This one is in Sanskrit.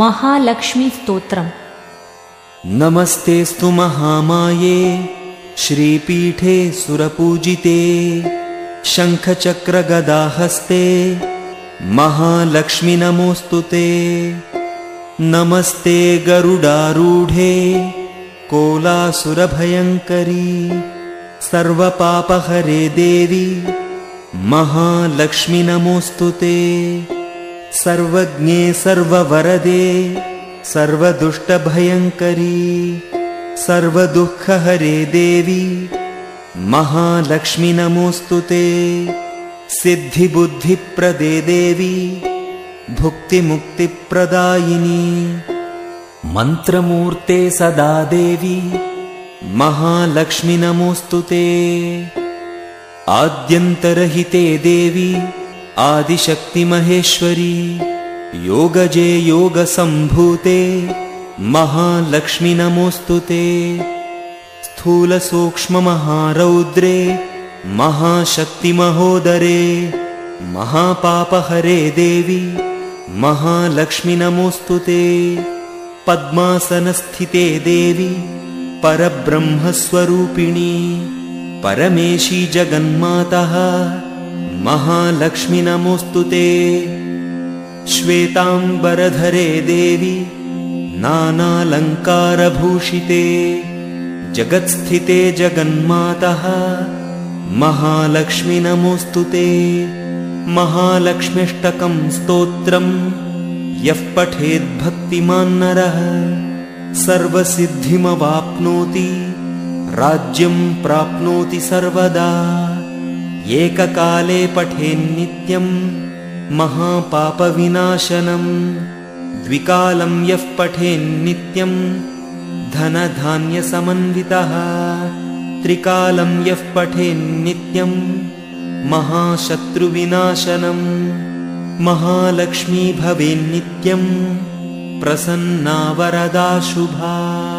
महालक्ष्मीस्तोत्रम्। नमस्तेऽस्तु महामाये श्रीपीठे सुरपूजिते शङ्खचक्रगदाहस्ते महालक्ष्मि नमोऽस्तु ते। नमस्ते गरुडारूढे कोलासुरभयङ्करी सर्वपापहरे देवी महालक्ष्मि नमोऽस्तु ते सर्वज्ञे सर्ववरदे सर्वदुष्टभयङ्करी सर्वदुःखहरे देवी महालक्ष्मि नमोऽस्तु ते। सिद्धिबुद्धिप्रदे देवी भुक्तिमुक्तिप्रदायिनी। मन्त्रमूर्ते सदा देवी महालक्ष्मि नमोऽस्तु ते। आद्यन्तरहिते देवी आदिशक्तिमहेश्वरी योगजे योगसम्भूते महालक्ष्मि नमोऽस्तु ते स्थूलसूक्ष्ममहारौद्रे महाशक्तिमहोदरे महापापहरे देवी महालक्ष्मि नमोऽस्तु ते पद्मासनस्थिते देवी परब्रह्मस्वरूपिणी परमेशी जगन्मातः महालक्ष्मि नमोऽस्तु ते। श्वेताम्बरधरे देवी नानालङ्कारभूषिते। जगत्स्थिते जगन्मातः महालक्ष्मि नमोऽस्तु ते। महालक्ष्म्यष्टकं स्तोत्रम् यः पठेद्भक्तिमान्नरः सर्वसिद्धिमवाप्नोति राज्यं प्राप्नोति सर्वदा एककाले पठेन्नित्यं महापापविनाशनम्। द्विकालं यः पठेन्नित्यं धनधान्यसमन्वितः। त्रिकालं यः पठेन्नित्यं प्रसन्ना वरदा शुभा